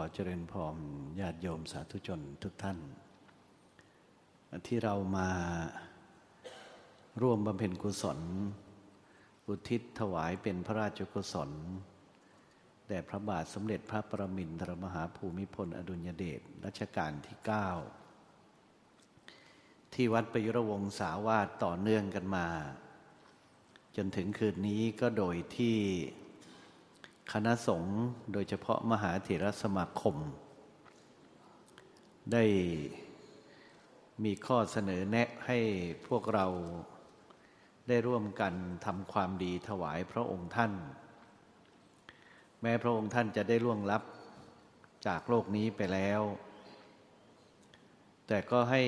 ขอเจริญพรญาติโยมสาธุชนทุกท่าน ที่เรามาร่วมบำเพ็ญกุศล อุทิศถวายเป็นพระราชกุศล แด่พระบาทสมเด็จพระประมินทรมหาภูมิพล อดุลยเดชรัชกาลที่ 9 ที่วัดประยุรวงศาวาสต่อเนื่องกันมา จนถึงคืนนี้ก็โดยที่ คณะสงฆ์โดยเฉพาะมหาเถรสมาคม ได้มีข้อเสนอแนะให้พวกเราได้ร่วมกันทำความดีถวายพระองค์ท่าน แม้พระองค์ท่านจะได้ล่วงลับจากโลกนี้ไปแล้ว แต่ก็ให้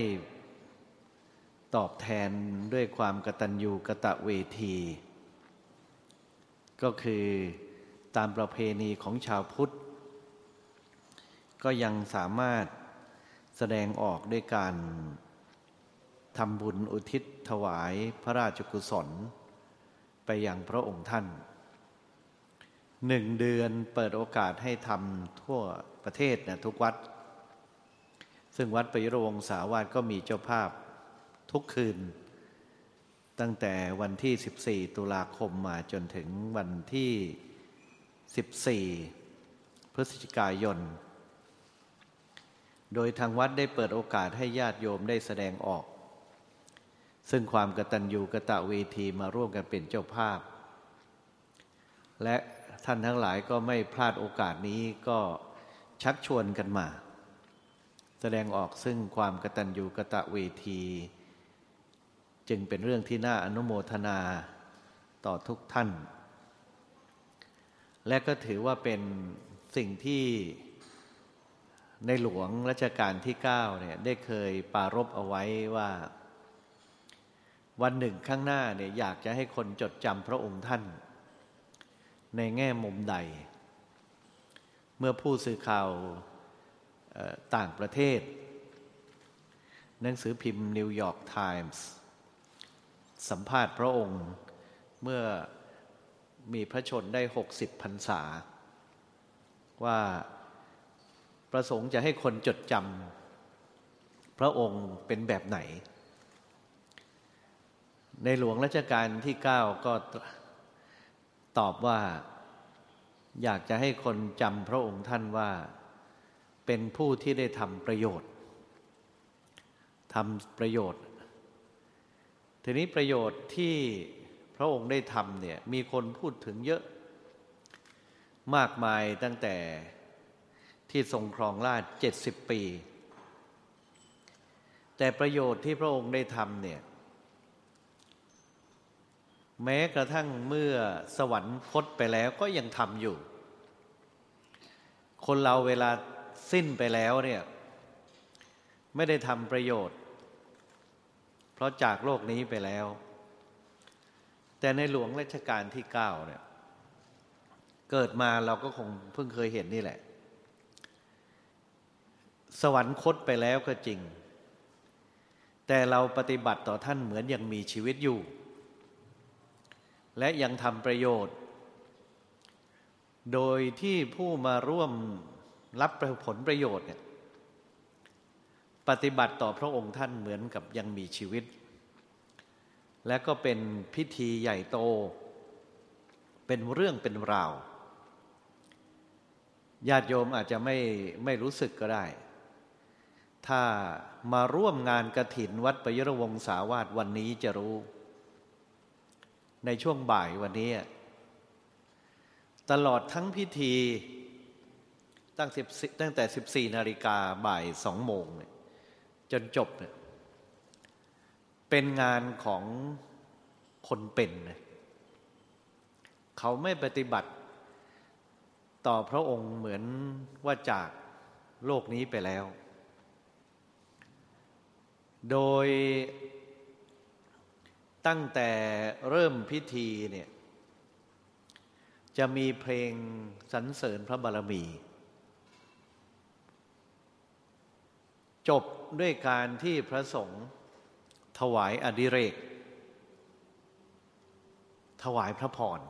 ตอบแทนด้วยความกตัญญูกะตะเวที ก็คือ ตามประเพณีของชาวพุทธ ก็ยังสามารถแสดงออกด้วยการทำบุญอุทิศถวายพระราชกุศล ไปยังพระองค์ท่านหนึ่งเดือนเปิดโอกาสให้ทำทั่วประเทศนะทุกวัด ซึ่งวัดปยุรงศาวาสก็มีเจ้าภาพทุกคืน ตั้งแต่วันที่ 14 ตุลาคมมาจนถึงวันที่ 14 พฤศจิกายน โดยทางวัดได้เปิดโอกาสให้ญาติโยมได้แสดงออก ซึ่งความกตัญญูกะตะเวทีมาร่วมกันเป็นเจ้าภาพ และท่านทั้งหลายก็ไม่พลาดโอกาสนี้ก็ชักชวนกันมา แสดงออกซึ่งความกตัญญูกะตะเวที จึงเป็นเรื่องที่น่าอนุโมทนาต่อทุกท่าน และก็ถือว่าเป็นสิ่งที่ในหลวงรัชกาลที่9เนี่ยได้เคยปารบเอาไว้ว่า วันหนึ่งข้างหน้าเนี่ยอยากจะให้คนจดจำพระองค์ท่าน ในแง่มุมใด เมื่อผู้สื่อข่าวต่างประเทศ หนังสือพิมพ์นิวยอร์กไทมส์สัมภาษณ์พระองค์เมื่อ มีพระชนม์ได้หกสิบพรรษา ว่าประสงค์จะให้คนจดจำพระองค์เป็นแบบไหน ในหลวงรัชกาลที่เก้าก็ตอบว่าอยากจะให้คนจำพระองค์ท่านว่าเป็นผู้ที่ได้ทำประโยชน์ทำประโยชน์ ทีนี้ประโยชน์ที่ พระองค์ได้ทำเนี่ยมีคนพูดถึงเยอะ มากมายตั้งแต่ที่ทรงครองราชเจ็ดสิบปี แต่ประโยชน์ที่พระองค์ได้ทำเนี่ยแม้กระทั่งเมื่อสวรรคตไปแล้วก็ยังทำอยู่ คนเราเวลาสิ้นไปแล้วเนี่ยไม่ได้ทำประโยชน์ เพราะจากโลกนี้ไปแล้ว แต่ในหลวงรัชกาลที่เก้าเนี่ยเกิดมาเราก็คงเพิ่งเคยเห็นนี่แหละ สวรรคตไปแล้วก็จริง แต่เราปฏิบัติต่อท่านเหมือนยังมีชีวิตอยู่ และยังทำประโยชน์ โดยที่ผู้มาร่วมรับผลประโยชน์เนี่ยปฏิบัติต่อพระองค์ท่านเหมือนกับยังมีชีวิต และก็เป็นพิธีใหญ่โต เป็นเรื่องเป็นราว ญาติโยมอาจจะไม่ไม่รู้สึกก็ได้ ถ้ามาร่วมงานกระถินวัดประยรวงศาวาสวันนี้จะรู้ ในช่วงบ่ายวันนี้ ตลอดทั้งพิธีตั้งตั้งแต่ 14 นาฬิกาบ่ายสองโมงจนจบเนี่ย เป็นงานของคนเป็นเขาไม่ปฏิบัติต่อพระองค์เหมือนว่าจากโลกนี้ไปแล้ว โดยตั้งแต่เริ่มพิธีเนี่ยจะมีเพลงสรรเสริญพระบารมี จบด้วยการที่พระสงฆ์ ถวายอดิเรก ถวายพระพร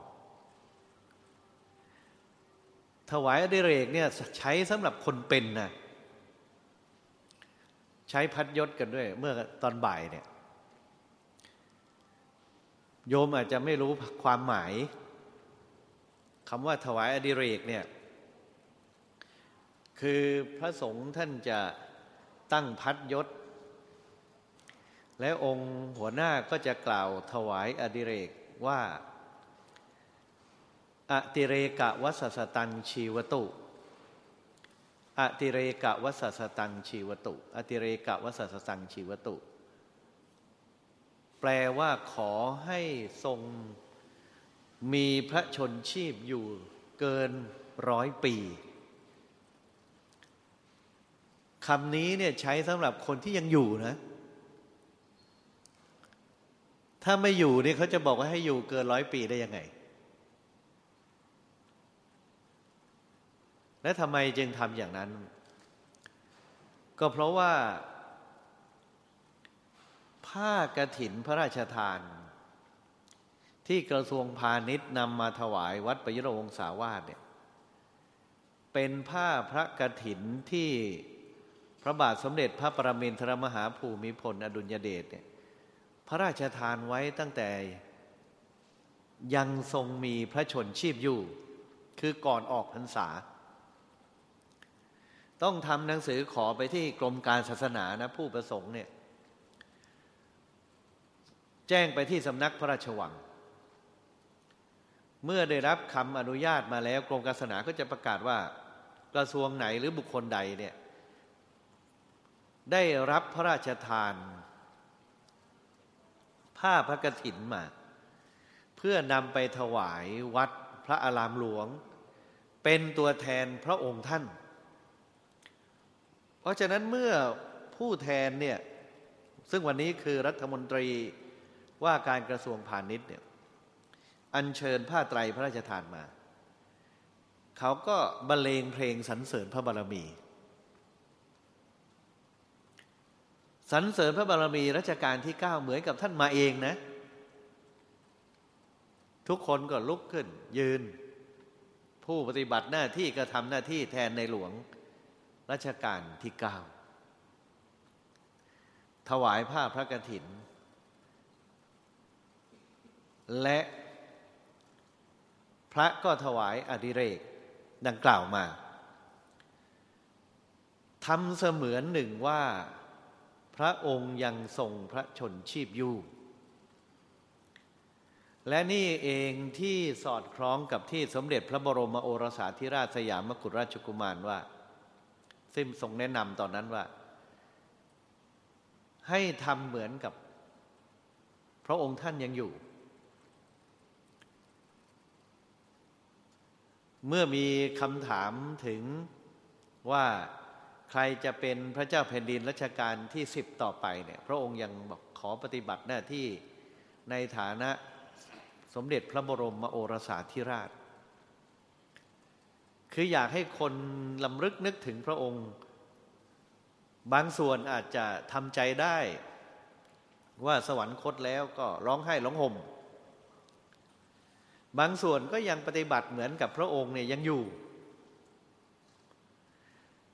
ถวายอดิเรกเนี่ยใช้สำหรับคนเป็นนะใช้พัดยศกันด้วย เมื่อตอนบ่ายเนี่ย โยมอาจจะไม่รู้ความหมายคำว่าถวายอดิเรกเนี่ย คือพระสงฆ์ท่านจะตั้งพัดยศ และองค์หัวหน้าก็จะกล่าวถวายอดิเรกว่าอติเรกะวัสสตังชีวตุอติเรกะวัสสตังชีวตุอติเรกะวัสสตังชีวตุ แปลว่าขอให้ทรงมีพระชนชีพอยู่เกินร้อยปีคำนี้เนี่ยใช้สำหรับคนที่ยังอยู่นะ ถ้าไม่อยู่นี่เขาจะบอกว่าให้อยู่เกินร้อยปีได้ยังไง และทำไมจึงทำอย่างนั้น ก็เพราะว่า ผ้ากระถินพระราชทาน ที่กระทรวงพาณิชย์นำมาถวายวัดประยุรวงศาวาสเนี่ยเป็นผ้าพระกระถินที่พระบาทสมเด็จพระประมินทรมหาภูมิพล อดุลยเดชเนี่ย พระราชทานไว้ตั้งแต่ยังทรงมีพระชนชีพอยู่ คือก่อนออกพรรษา ต้องทำหนังสือขอไปที่กรมการศาสนานะผู้ประสงค์เนี่ย แจ้งไปที่สำนักพระราชวัง เมื่อได้รับคำอนุญาตมาแล้วกรมการศาสนาก็จะประกาศว่ากระทรวงไหนหรือบุคคลใดเนี่ยได้รับพระราชทาน ผ้าพระกฐินมา เพื่อนำไปถวายวัดพระอารามหลวง เป็นตัวแทนพระองค์ท่าน เพราะฉะนั้นเมื่อผู้แทนเนี่ยซึ่งวันนี้คือรัฐมนตรีว่าการกระทรวงพาณิชย์เนี่ยอัญเชิญผ้าไตรพระราชทานมา เขาก็บรรเลงเพลงสรรเสริญพระบารมี สรรเสริญพระบารมีรัชกาลที่เก้าเหมือนกับท่านมาเองนะ ทุกคนก็ลุกขึ้น ยืน ผู้ปฏิบัติหน้าที่ก็ทำหน้าที่แทนในหลวงรัชกาลที่เก้าถวายผ้าพระกฐิน และพระก็ถวายอดิเรกดังกล่าวมาทำเสมือนหนึ่งว่า พระองค์ยังทรงพระชนชีพอยู่ และนี่เองที่สอดคล้องกับที่สมเด็จพระบรมโอรสาธิราชสยามกุฎราชกุมารว่าซิมทรงแนะนำตอนนั้นว่า ให้ทำเหมือนกับพระองค์ท่านยังอยู่ เมื่อมีคำถามถึงว่า ใครจะเป็นพระเจ้าแผ่นดินรัชกาลที่สิบต่อไปเนี่ยพระองค์ยังบอกขอปฏิบัติหน้าที่ในฐานะสมเด็จพระบรมโอรสาธิราช คืออยากให้คนลำลึกนึกถึงพระองค์ บางส่วนอาจจะทำใจได้ ว่าสวรรคตแล้วก็ร้องไห้ร้องห่ม บางส่วนก็ยังปฏิบัติเหมือนกับพระองค์เนี่ยยังอยู่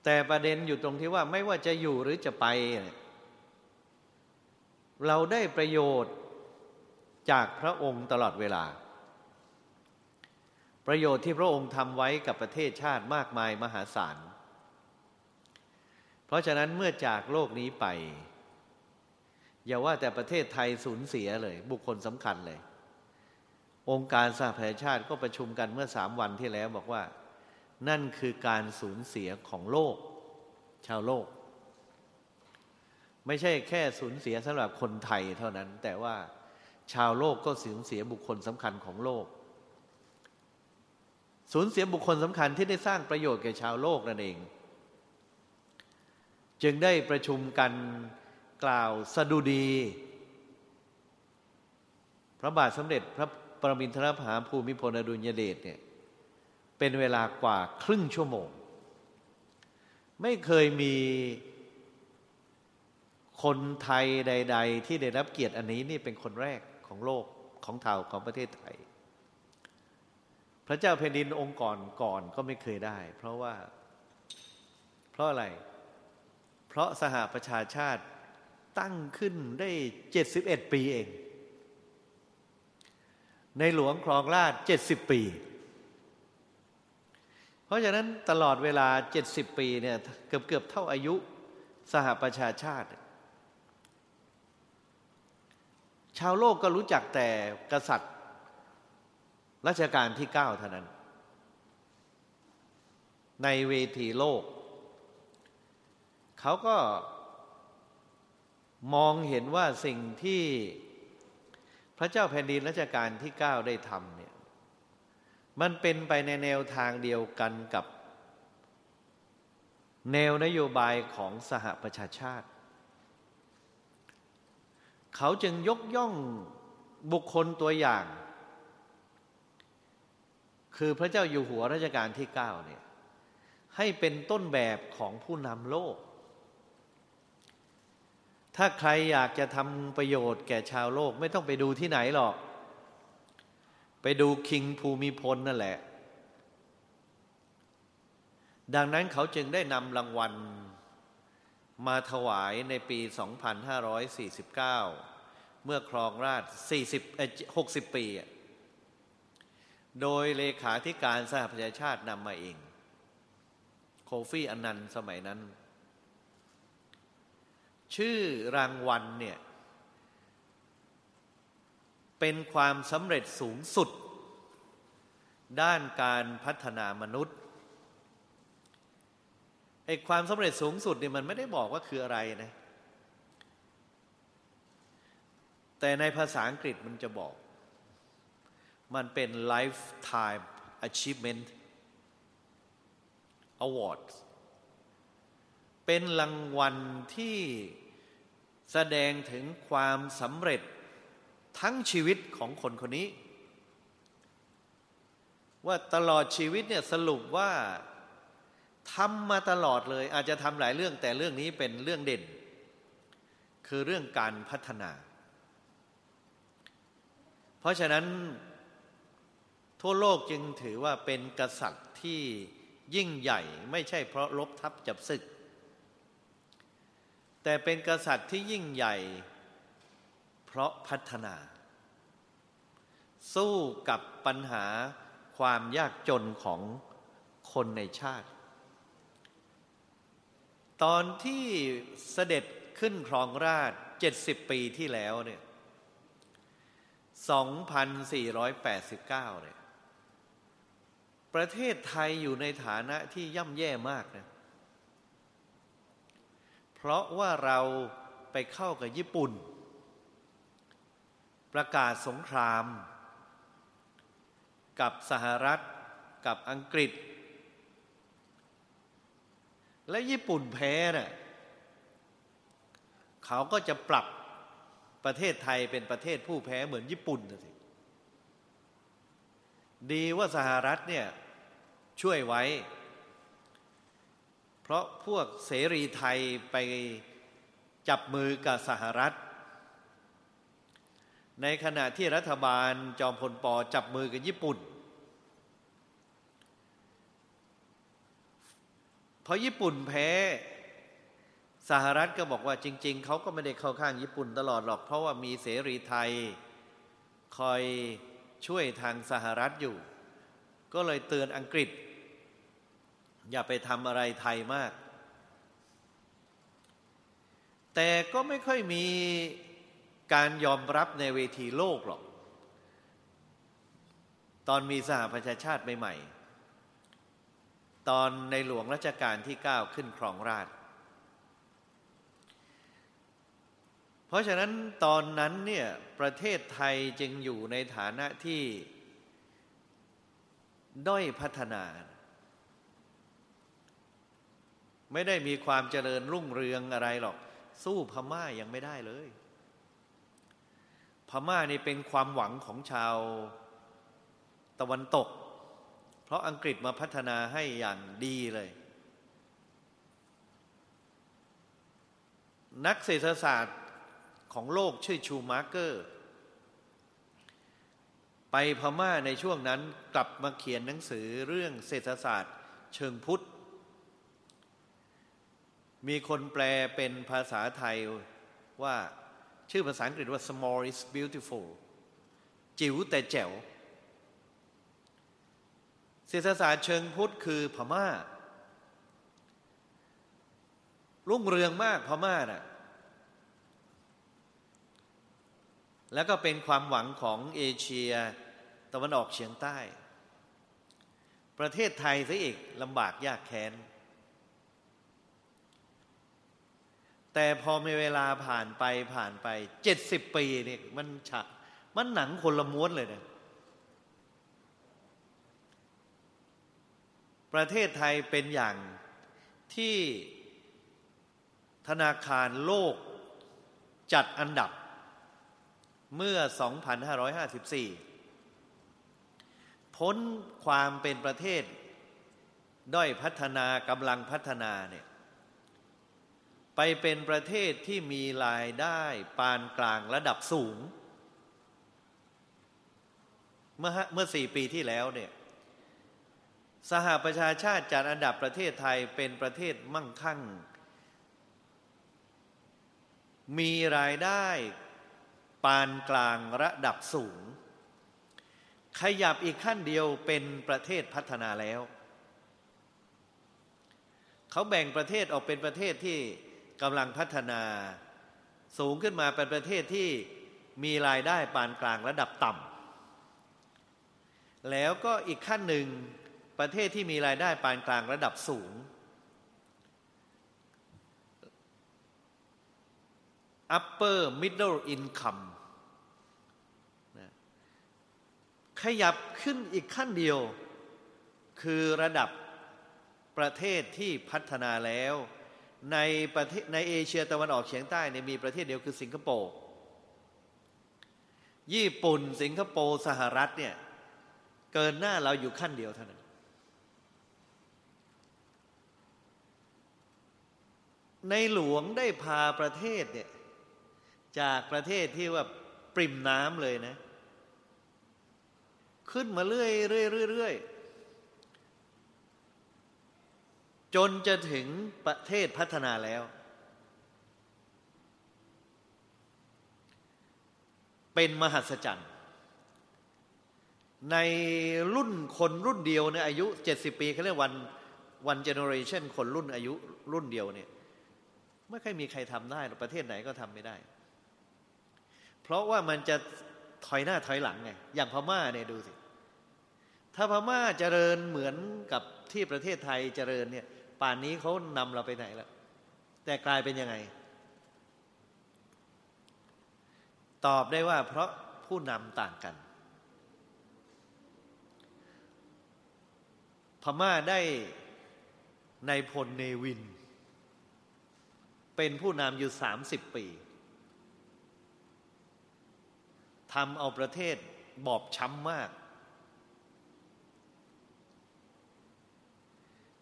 แต่ประเด็นอยู่ตรงที่ว่าไม่ว่าจะอยู่หรือจะไป เราได้ประโยชน์จากพระองค์ตลอดเวลา ประโยชน์ที่พระองค์ทำไว้กับประเทศชาติมากมายมหาศาล เพราะฉะนั้นเมื่อจากโลกนี้ไป อย่าว่าแต่ประเทศไทยสูญเสียเลย บุคคลสำคัญเลย องค์การสหประชาชาติก็ประชุมกันเมื่อสามวันที่แล้วบอกว่า นั่นคือการสูญเสียของโลก ชาวโลก ไม่ใช่แค่สูญเสียสำหรับคนไทยเท่านั้น แต่ว่าชาวโลกก็สูญเสียบุคคลสำคัญของโลก สูญเสียบุคคลสำคัญที่ได้สร้างประโยชน์แก่ชาวโลกนั่นเอง จึงได้ประชุมกันกล่าวสดุดี พระบาทสมเด็จพระปรมินทรมหาภูมิพลอดุลยเดชเนี่ย เป็นเวลากว่าครึ่งชั่วโมง ไม่เคยมีคนไทยใด ๆ ที่ได้รับเกียรติอันนี้นี่เป็นคนแรกของโลกของเทาของประเทศไทย พระเจ้าแผ่นดินองค์ก่อนก่อนก็ไม่เคยได้ เพราะว่า เพราะอะไร เพราะสหประชาชาติตั้งขึ้นได้เจ็ดสิบเอ็ดปีเอง ในหลวงครองราชเจ็ดสิบปี เพราะฉะนั้นตลอดเวลาเจ็ดสิบปีเนี่ยเกือบเกือบเท่าอายุสหประชาชาติ ชาวโลกก็รู้จักแต่กษัตริย์รัชกาลที่เก้าเท่านั้น ในเวทีโลก เขาก็มองเห็นว่าสิ่งที่พระเจ้าแผ่นดินรัชกาลที่เก้าได้ทำเนี่ย มันเป็นไปในแนวทางเดียวกันกับ แนวนโยบายของสหประชาชาติ เขาจึงยกย่องบุคคลตัวอย่าง คือพระเจ้าอยู่หัวรัชกาลที่เก้าเนี่ยให้เป็นต้นแบบของผู้นำโลก ถ้าใครอยากจะทำประโยชน์แก่ชาวโลกไม่ต้องไปดูที่ไหนหรอก ไปดูคิงภูมิพลนั่นแหละ ดังนั้นเขาจึงได้นำรางวัล มาถวายในปี 2549 เมื่อครองราช40 60 ปี โดยเลขาธิการสหประชาชาตินำมาเอง โคฟี่อนันต์สมัยนั้น ชื่อรางวัลเนี่ย เป็นความสำเร็จสูงสุด ด้านการพัฒนามนุษย์ไอ้ความสำเร็จสูงสุดเนี่ยมันไม่ได้บอกว่าคืออะไรนะ แต่ในภาษาอังกฤษมันจะบอก มันเป็น lifetime achievement award เป็นรางวัลที่แสดงถึงความสำเร็จ ทั้งชีวิตของคนคนนี้ ว่าตลอดชีวิตเนี่ยสรุปว่าทำมาตลอดเลย อาจจะทำหลายเรื่องแต่เรื่องนี้เป็นเรื่องเด่น คือเรื่องการพัฒนา เพราะฉะนั้น ทั่วโลกจึงถือว่าเป็นกษัตริย์ที่ยิ่งใหญ่ไม่ใช่เพราะลบทับจับศึก แต่เป็นกษัตริย์ที่ยิ่งใหญ่ เพราะพัฒนา สู้กับปัญหาความยากจนของคนในชาติ ตอนที่เสด็จขึ้นครองราช70ปีที่แล้วเนี่ย2489 เนี่ย ประเทศไทยอยู่ในฐานะที่ย่ำแย่มากนะ เพราะว่าเราไปเข้ากับญี่ปุ่น ประกาศสงคราม กับสหรัฐกับอังกฤษ และญี่ปุ่นแพ้น่ะเขาก็จะปรับประเทศไทยเป็นประเทศผู้แพ้เหมือนญี่ปุ่นสิดีว่าสหรัฐเนี่ยช่วยไว้ เพราะพวกเสรีไทยไปจับมือกับสหรัฐ ในขณะที่รัฐบาลจอมพลปอจับมือกับญี่ปุ่น พอญี่ปุ่นแพ้สหรัฐก็บอกว่าจริง ๆ เขาก็ไม่ได้เข้าข้างญี่ปุ่นตลอดหรอก เพราะว่ามีเสรีไทยคอยช่วยทางสหรัฐอยู่ ก็เลยเตือนอังกฤษ อย่าไปทำอะไรไทยมาก แต่ก็ไม่ค่อยมี การยอมรับในเวทีโลกหรอก ตอนมีสหประชาชาติใหม่ๆ ตอนในหลวงรัชกาลที่เก้าขึ้นครองราช เพราะฉะนั้นตอนนั้นเนี่ยประเทศไทยจึงอยู่ในฐานะที่ด้อยพัฒนา ไม่ได้มีความเจริญรุ่งเรืองอะไรหรอก สู้พม่ายังไม่ได้เลย ม่านี่เป็นความหวังของชาวตะวันตก เพราะอังกฤษมาพัฒนาให้อย่างดีเลย นักเศรษฐศาสตร์ของโลกชื่อชูมาร์เกอร์ ไปพม่าในช่วงนั้นกลับมาเขียนหนังสือเรื่องเศรษฐศาสตร์ เชิงพุทธ มีคนแปลเป็นภาษาไทยว่า ชื่อภาษาอังกฤษว่า small is beautiful จิ๋วแต่แจ๋วเศรษฐศาสตร์เชิงพุทธคือพม่า รุ่งเรืองมากพม่าน่ะแล้วก็เป็นความหวังของเอเชียตะวันออกเฉียงใต้ ประเทศไทยซะอีกลำบากยากแค้น แต่พอมีเวลาผ่านไปผ่านไปเจ็ดสิบปีเนี่ยมันฉะมันหนังคนละม้วนเลยนะประเทศไทยเป็นอย่างที่ธนาคารโลกจัดอันดับเมื่อ 2554 พ้นความเป็นประเทศ ด้อยพัฒนากำลังพัฒนาเนี่ย ไปเป็นประเทศที่มีรายได้ปานกลางระดับสูง เมื่อเมื่อสี่ปีที่แล้วเนี่ยสหประชาชาติจัดอันดับประเทศไทยเป็นประเทศมั่งคั่ง มีรายได้ปานกลางระดับสูง ขยับอีกขั้นเดียวเป็นประเทศพัฒนาแล้ว เขาแบ่งประเทศออกเป็นประเทศที่ กำลังพัฒนาสูงขึ้นมาเป็นประเทศที่มีรายได้ปานกลางระดับต่ำแล้วก็อีกขั้นหนึ่งประเทศที่มีรายได้ปานกลางระดับสูง upper middle income ขยับขึ้นอีกขั้นเดียว คือระดับประเทศที่พัฒนาแล้ว ในประเทศในเอเชียตะวันออกเฉียงใต้เนี่ยมีประเทศเดียวคือสิงคโปร์ญี่ปุ่น สิงคโปร์สหรัฐเนี่ยเกินหน้าเราอยู่ขั้นเดียวเท่านั้น ในหลวงได้พาประเทศเนี่ยจากประเทศที่ว่าปริมน้ำเลยนะ ขึ้นมาเรื่อยเรื่อยเรื่อย จนจะถึงประเทศพัฒนาแล้ว เป็นมหัศจรรย์ ในรุ่นคนรุ่นเดียวเนี่ยอายุ 70 ปีเขาเรียก one one generation คนรุ่นอายุรุ่นเดียวเนี่ยไม่เคยมีใครทำได้ประเทศไหนก็ทำไม่ได้ เพราะว่ามันจะถอยหน้าถอยหลังไงอย่างพม่าเนี่ยดูสิถ้าพม่าเจริญเหมือนกับที่ประเทศไทยเจริญเนี่ย ป่านนี้เขานำเราไปไหนแล้วแต่กลายเป็นยังไง ตอบได้ว่า เพราะผู้นำต่างกัน พม่าได้ในพลเนวิน เป็นผู้นำอยู่สามสิบปีทำเอาประเทศบอบช้ำมาก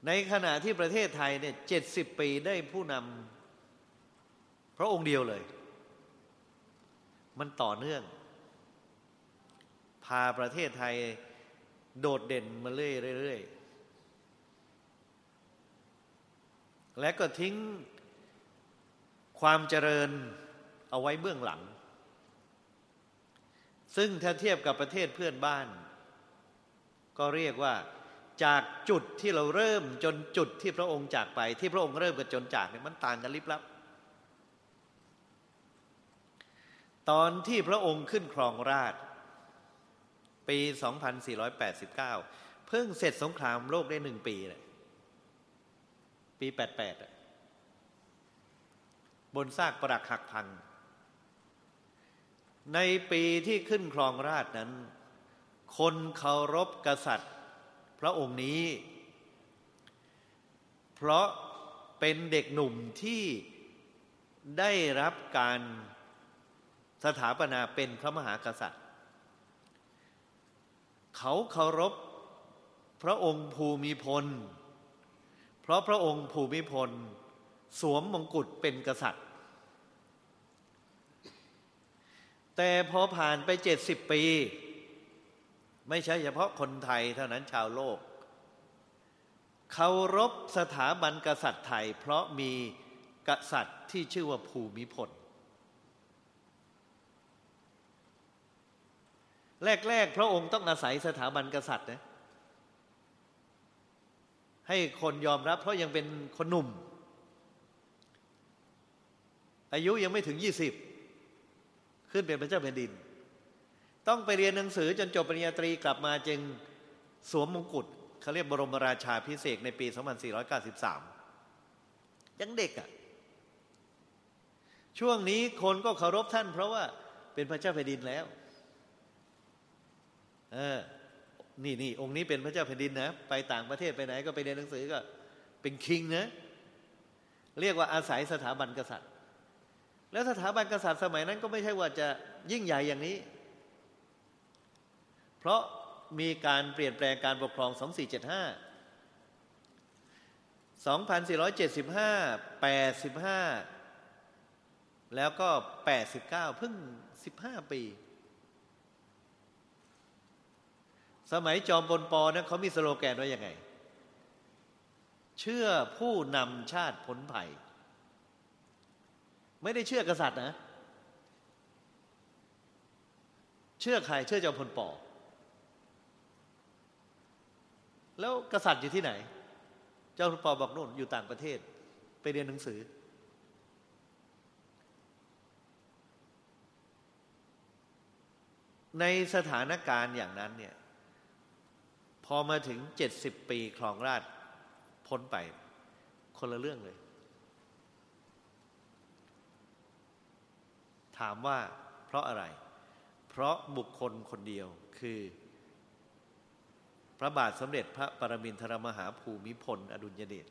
ในขณะที่ประเทศไทยเนี่ยเจ็ดสิบปีได้ผู้นำพระองค์เดียวเลย มันต่อเนื่อง พาประเทศไทยโดดเด่นมาเรื่อยๆ และก็ทิ้งความเจริญเอาไว้เบื้องหลัง ซึ่งถ้าเทียบกับประเทศเพื่อนบ้าน ก็เรียกว่า จากจุดที่เราเริ่มจนจุดที่พระองค์จากไป ที่พระองค์เริ่มกับจนจากเนี่ยมันต่างกันลิบลับ ตอนที่พระองค์ขึ้นครองราช ปี 2489 เพิ่งเสร็จสงครามโลกได้หนึ่งปีเลยปี 88 บนซากปรักหักพัง ในปีที่ขึ้นครองราชนั้น คนเคารพกษัตริย์ พระองค์นี้ เพราะเป็นเด็กหนุ่มที่ได้รับการสถาปนาเป็นพระมหากษัตริย์ เขาเคารพพระองค์ภูมิพล เพราะพระองค์ภูมิพล สวมมงกุฎเป็นกษัตริย์ แต่พอผ่านไปเจ็ดสิบปี ไม่ใช่เฉพาะคนไทยเท่านั้นชาวโลกเคารพสถาบันกษัตริย์ไทย เพราะมีกษัตริย์ที่ชื่อว่าภูมิพลแรก ๆ พระองค์ต้องอาศัยสถาบันกษัตริย์นะให้คนยอมรับ เพราะยังเป็นคนหนุ่ม อายุยังไม่ถึงยี่สิบขึ้นเป็นพระเจ้าแผ่นดิน ต้องไปเรียนหนังสือจนจบปริญญาตรีกลับมาจึงสวมมงกุฎเขาเรียกบรมราชาพิเศษในปี 2493 ยังเด็กอะ่ะ ช่วงนี้คนก็เคารพท่าน เพราะว่าเป็นพระเจ้าแผ่นดินแล้ว เออ นี่นี่องค์นี้เป็นพระเจ้าแผ่นดินนะ ไปต่างประเทศไปไหน ก็ไปเรียนหนังสือก็ เป็นคิงนะ เรียกว่าอาศัยสถาบันกษัตริย์ แล้วสถาบันกษัตริย์สมัยนั้นก็ไม่ใช่ว่าจะยิ่งใหญ่อย่างนี้ เพราะมีการเปลี่ยนแปลงการปกครอง 2475 2475 85 แล้วก็ 89 เพิ่ง 15 ปี สมัยจอมพลปอนะเขามีสโลแกนว่ายังไง เชื่อผู้นำชาติผลภัย ไม่ได้เชื่อกษัตริย์นะ เชื่อใคร เชื่อจอมพลปอ แล้วกษัตริย์อยู่ที่ไหน เจ้าปอบอกนู่นอยู่ต่างประเทศ ไปเรียนหนังสือ ในสถานการณ์อย่างนั้นเนี่ยพอมาถึงเจ็ดสิบปีคลองราชพ้นไป คนละเรื่องเลย ถามว่าเพราะอะไร เพราะบุคคลคนเดียวคือ ระบาทสมเด็จพระปรมินทรมหาภูมิพล อดุลยเดช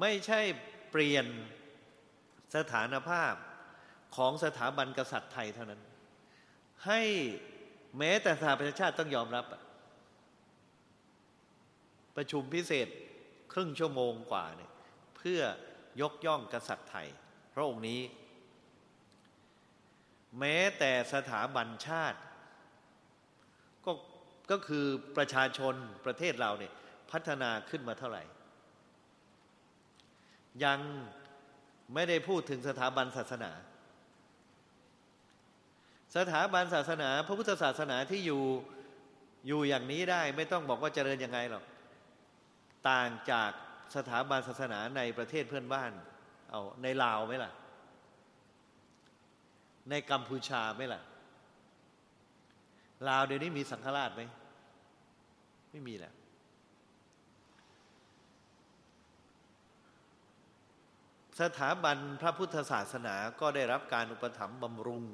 ไม่ใช่เปลี่ยนสถานภาพของสถาบันกษัตริย์ไทยเท่านั้น ให้แม้แต่สหประชาชาติต้องยอมรับ ประชุมพิเศษครึ่งชั่วโมงกว่าเนี่ยเพื่อยกย่องกษัตริย์ไทย พระองค์นี้ แม้แต่สถาบันชาติ ก็คือประชาชนประเทศเราเนี่ยพัฒนาขึ้นมาเท่าไหร่ ยังไม่ได้พูดถึงสถาบันศาสนา สถาบันศาสนา พระพุทธศาสนาที่อยู่อยู่อย่างนี้ได้ ไม่ต้องบอกว่าเจริญยังไงหรอกต่างจากสถาบันศาสนาในประเทศเพื่อนบ้าน เอาในลาวไหมล่ะ ในกัมพูชาไหมล่ะ ลาวเดี๋ยวนี้มีสังฆราชไหม ไม่มีแหละสถาบันพระพุทธศาสนาก็ได้รับการอุปถัมภ์บำรุง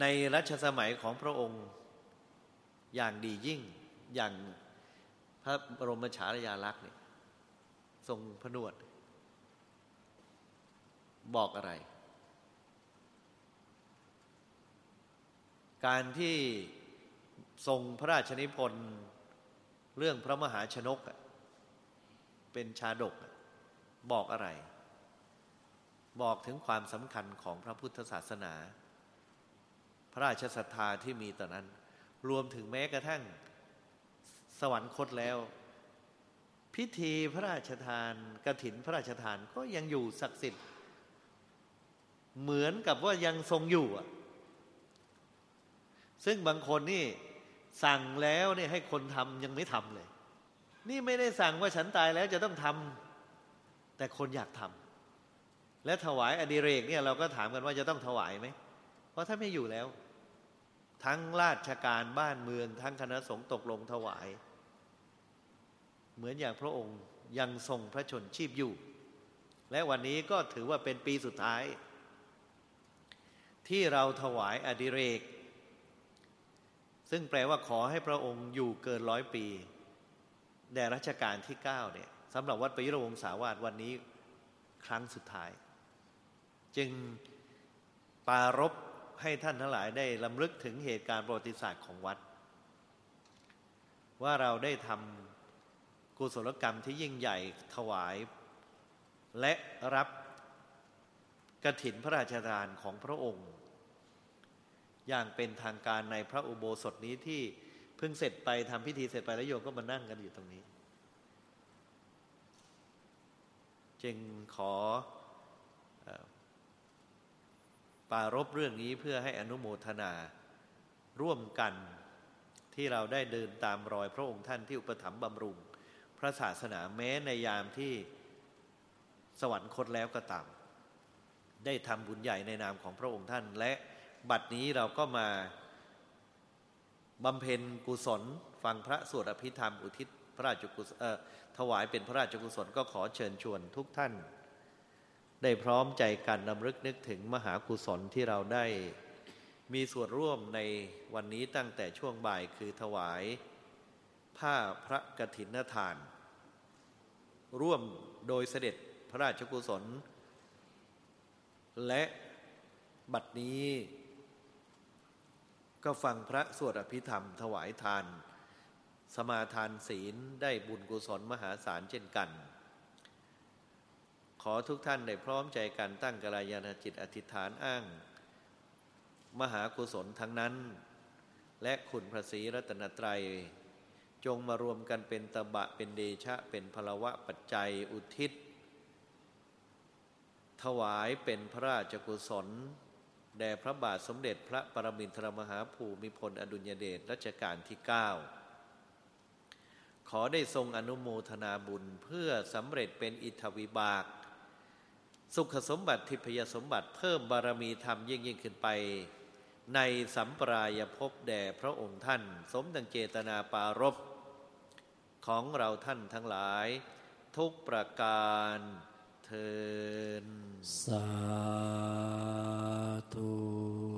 ในรัชสมัยของพระองค์อย่างดียิ่งอย่างพระบรมฉายาลักษณ์เนี่ยทรงพนวด บอกอะไร การที่ ทรงพระราชนิพนธ์เรื่องพระมหาชนก เป็นชาดกบอกอะไร บอกถึงความสำคัญของพระพุทธศาสนา พระราชศรัทธาที่มีต่อนนั้น รวมถึงแม้กระทั่งสวรรคตแล้ว พิธีพระราชทานกระถินพระราชทานก็ยังอยู่ศักดิ์สิทธิ์ เหมือนกับว่ายังทรงอยู่ ซึ่งบางคนนี่ สั่งแล้วเนี่ยให้คนทำยังไม่ทำเลย นี่ไม่ได้สั่งว่าฉันตายแล้วจะต้องทำแต่คนอยากทำและถวายอดิเรกเนี่ยเราก็ถามกันว่าจะต้องถวายไหมเพราะถ้าไม่อยู่แล้ว ทั้งราชการบ้านเมือง ทั้งคณะสงฆ์ตกลงถวาย เหมือนอย่างพระองค์ยังทรงพระชนชีพอยู่ และวันนี้ก็ถือว่าเป็นปีสุดท้าย ที่เราถวายอดิเรก ซึ่งแปลว่าขอให้พระองค์อยู่เกินร้อยปี แด่รัชกาลที่9เนี่ยสำหรับวัดประยุรวงศาวาสวันนี้ครั้งสุดท้าย จึงปารบให้ท่านทั้งหลายได้ลำลึกถึงเหตุการณ์ประวัติศาสตร์ของวัด ว่าเราได้ทำกุศลกรรมที่ยิ่งใหญ่ถวาย และรับกระถินพระราชทานของพระองค์ อย่างเป็นทางการในพระอุโบสถนี้ที่เพิ่งเสร็จไปทำพิธีเสร็จไปแล้วโยมก็มานั่งกันอยู่ตรงนี้ จึงขอปารบเรื่องนี้เพื่อให้อนุโมทนาร่วมกันที่เราได้เดินตามรอยพระองค์ท่านที่อุปถัมภ์บำรุง พระศาสนาแม้ในยามที่สวรรคตแล้วก็ตาม ได้ทำบุญใหญ่ในนามของพระองค์ท่านและ บัดนี้เราก็มาบำเพ็ญกุศล ฟังพระสวดอภิธรรมอุทิศพระราชกุศลถวายเป็นพระราชกุศลก็ขอเชิญชวนทุกท่าน ได้พร้อมใจกันนำลึกนึกถึงมหากุศลที่เราได้มีส่วนร่วมในวันนี้ตั้งแต่ช่วงบ่ายคือถวายผ้าพระกฐินทาน ร่วมโดยเสด็จพระราชกุศล และบัดนี้ ก็ฟังพระสวดอภิธรรมถวายทาน สมาทานศีลได้บุญกุศลมหาศาลเช่นกัน ขอทุกท่านได้พร้อมใจกันตั้งกลายาณจิตอธิษฐานอ้าง มหากุศลทั้งนั้น และคุณพระศรีรัตนตรัย จงมารวมกันเป็นตบะเป็นเดชะเป็นพลวะปัจจัยอุทิศ ถวายเป็นพระราชกุศล แด่พระบาทสมเด็จพระปรมินทรมหาภูมิพลอดุลยเดชรัชกาลที่ 9 ขอได้ทรงอนุโมทนาบุญเพื่อสำเร็จเป็นอิทธวิบาก สุขสมบัติทิพยสมบัติเพิ่มบารมีธรรมยิ่งยิ่งขึ้นไป ในสัมปรายภพแด่พระองค์ท่าน สมดังเจตนาปารบของเราท่านทั้งหลาย ทุกประการ ทิน สาธุ